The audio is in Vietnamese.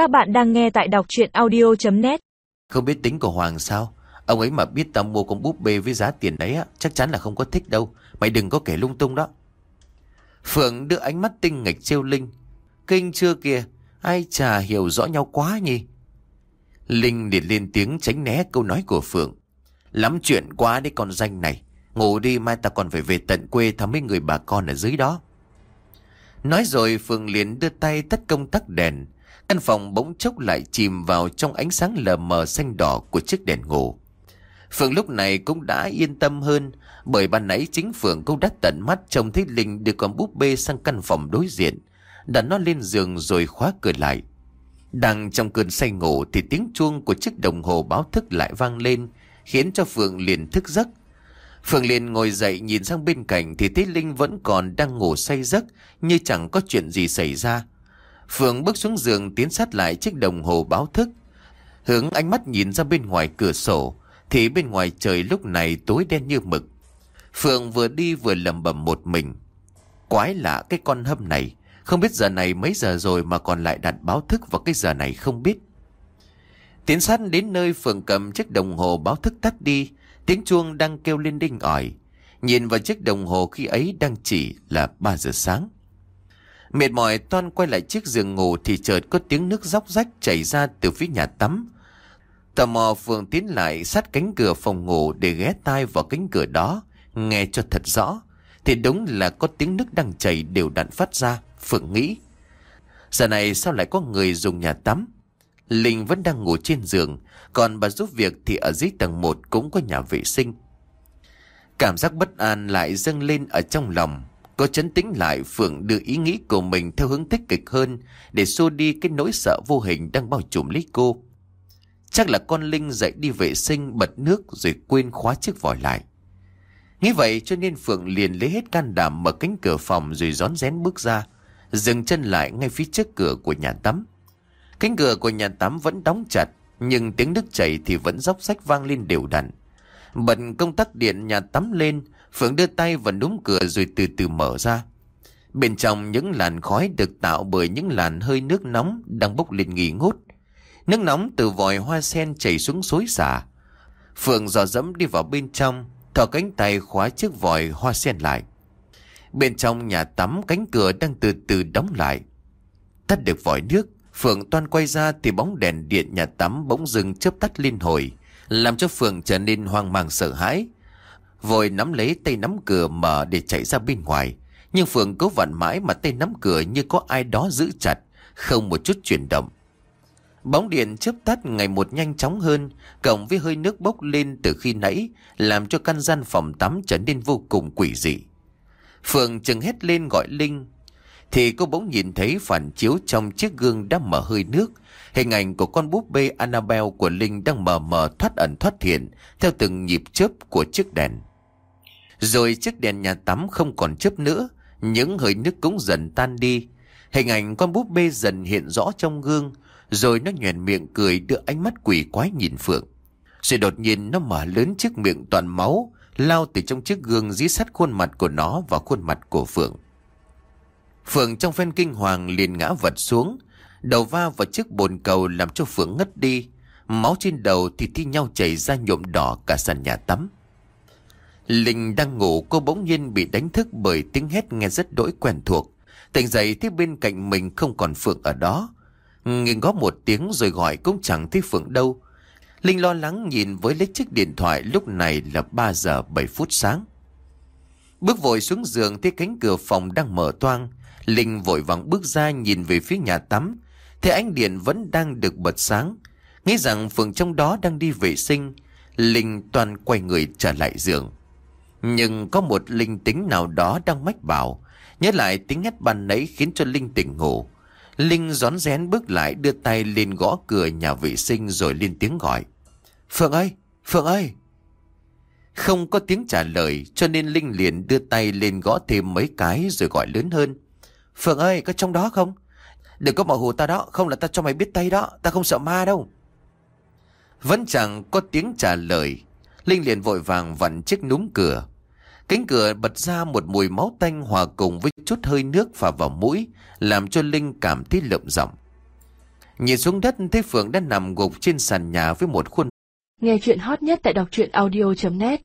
Các bạn đang nghe tại đọc chuyện audio.net Không biết tính của Hoàng sao? Ông ấy mà biết tao mua con búp bê với giá tiền đấy á, Chắc chắn là không có thích đâu. Mày đừng có kể lung tung đó. Phượng đưa ánh mắt tinh nghịch trêu Linh. Kinh chưa kìa, Ai chả hiểu rõ nhau quá nhỉ? Linh liền lên tiếng tránh né câu nói của Phượng. Lắm chuyện quá đấy con danh này. Ngủ đi, mai ta còn phải về tận quê thăm mấy người bà con ở dưới đó. Nói rồi Phượng liền đưa tay tắt công tắc đèn. Căn phòng bỗng chốc lại chìm vào trong ánh sáng lờ mờ xanh đỏ của chiếc đèn ngủ. Phượng lúc này cũng đã yên tâm hơn bởi ban nãy chính Phượng cũng đã tận mắt trông thấy Linh đưa con búp bê sang căn phòng đối diện, đặt nó lên giường rồi khóa cửa lại. Đang trong cơn say ngủ thì tiếng chuông của chiếc đồng hồ báo thức lại vang lên, khiến cho Phượng liền thức giấc. Phượng liền ngồi dậy nhìn sang bên cạnh thì thấy Linh vẫn còn đang ngủ say giấc như chẳng có chuyện gì xảy ra. Phượng bước xuống giường tiến sát lại chiếc đồng hồ báo thức. Hướng ánh mắt nhìn ra bên ngoài cửa sổ, thì bên ngoài trời lúc này tối đen như mực. Phượng vừa đi vừa lầm bầm một mình. Quái lạ cái con hâm này, không biết giờ này mấy giờ rồi mà còn lại đặt báo thức vào cái giờ này không biết. Tiến sát đến nơi Phượng cầm chiếc đồng hồ báo thức tắt đi, tiếng chuông đang kêu lên đinh ỏi. Nhìn vào chiếc đồng hồ khi ấy đang chỉ là 3 giờ sáng. Mệt mỏi Toan quay lại chiếc giường ngủ thì chợt có tiếng nước róc rách chảy ra từ phía nhà tắm. Tò mò Phượng tiến lại sát cánh cửa phòng ngủ để ghé tai vào cánh cửa đó, nghe cho thật rõ. Thì đúng là có tiếng nước đang chảy đều đặn phát ra, Phượng nghĩ. Giờ này sao lại có người dùng nhà tắm? Linh vẫn đang ngủ trên giường, còn bà giúp việc thì ở dưới tầng 1 cũng có nhà vệ sinh. Cảm giác bất an lại dâng lên ở trong lòng, có chấn tĩnh lại Phượng đưa ý nghĩ của mình theo hướng tích cực hơn để xua đi cái nỗi sợ vô hình đang bao trùm lấy cô. Chắc là con Linh dậy đi vệ sinh bật nước rồi quên khóa chiếc vòi lại. Nghĩ vậy cho nên Phượng liền lấy hết can đảm mở cánh cửa phòng rồi rón rén bước ra, dừng chân lại ngay phía trước cửa của nhà tắm. Cánh cửa của nhà tắm vẫn đóng chặt, nhưng tiếng nước chảy thì vẫn róc rách vang lên đều đặn. Bật công tắc điện nhà tắm lên, Phượng đưa tay vào núm cửa rồi từ từ mở ra. Bên trong những làn khói được tạo bởi những làn hơi nước nóng đang bốc lên nghi ngút. Nước nóng từ vòi hoa sen chảy xuống xối xả. Phượng dò dẫm đi vào bên trong, thò cánh tay khóa chiếc vòi hoa sen lại. Bên trong nhà tắm cánh cửa đang từ từ đóng lại. Tắt được vòi nước, Phượng toan quay ra thì bóng đèn điện nhà tắm bỗng dừng chớp tắt liên hồi, làm cho Phượng trở nên hoang mang sợ hãi. Vội nắm lấy tay nắm cửa mở để chạy ra bên ngoài. Nhưng Phượng cố vặn mãi mà tay nắm cửa như có ai đó giữ chặt, không một chút chuyển động. Bóng điện chớp tắt ngày một nhanh chóng hơn, cộng với hơi nước bốc lên từ khi nãy, làm cho căn gian phòng tắm trở nên vô cùng quỷ dị. Phượng chừng hét lên gọi Linh, thì cô bỗng nhìn thấy phản chiếu trong chiếc gương đang mở hơi nước. Hình ảnh của con búp bê Annabelle của Linh đang mờ mờ thoát ẩn thoát hiện theo từng nhịp chớp của chiếc đèn. Rồi chiếc đèn nhà tắm không còn chớp nữa, những hơi nước cũng dần tan đi. Hình ảnh con búp bê dần hiện rõ trong gương, rồi nó nhoèn miệng cười đưa ánh mắt quỷ quái nhìn Phượng. Rồi đột nhiên nó mở lớn chiếc miệng toàn máu, lao từ trong chiếc gương dí sát khuôn mặt của nó vào khuôn mặt của Phượng. Phượng trong phen kinh hoàng liền ngã vật xuống, đầu va vào chiếc bồn cầu làm cho Phượng ngất đi. Máu trên đầu thì thi nhau chảy ra nhuộm đỏ cả sàn nhà tắm. Linh đang ngủ, cô bỗng nhiên bị đánh thức bởi tiếng hét nghe rất đỗi quen thuộc. Tỉnh dậy thấy bên cạnh mình không còn Phượng ở đó. Nghiêng góp một tiếng rồi gọi cũng chẳng thấy Phượng đâu. Linh lo lắng nhìn với lấy chiếc điện thoại lúc này là 3 giờ 7 phút sáng. Bước vội xuống giường thấy cánh cửa phòng đang mở toang. Linh vội vàng bước ra nhìn về phía nhà tắm. Thấy ánh điện vẫn đang được bật sáng. Nghĩ rằng Phượng trong đó đang đi vệ sinh. Linh toàn quay người trở lại giường. Nhưng có một linh tính nào đó đang mách bảo. Nhớ lại tiếng hét ban nãy khiến cho Linh tỉnh ngủ. Linh rón rén bước lại đưa tay lên gõ cửa nhà vệ sinh rồi lên tiếng gọi. Phượng ơi! Phượng ơi! Không có tiếng trả lời cho nên Linh liền đưa tay lên gõ thêm mấy cái rồi gọi lớn hơn. Phượng ơi, có trong đó không? Đừng có bảo hù ta đó, không là ta cho mày biết tay đó, ta không sợ ma đâu. Vẫn chẳng có tiếng trả lời. Linh liền vội vàng vặn chiếc núm cửa. Cánh cửa bật ra một mùi máu tanh hòa cùng với chút hơi nước phả vào mũi, làm cho Linh cảm thấy lợm giọng. Nhìn xuống đất thấy Phượng đã nằm gục trên sàn nhà với một khuôn Nghe chuyện hot nhất tại đọc truyện audio.net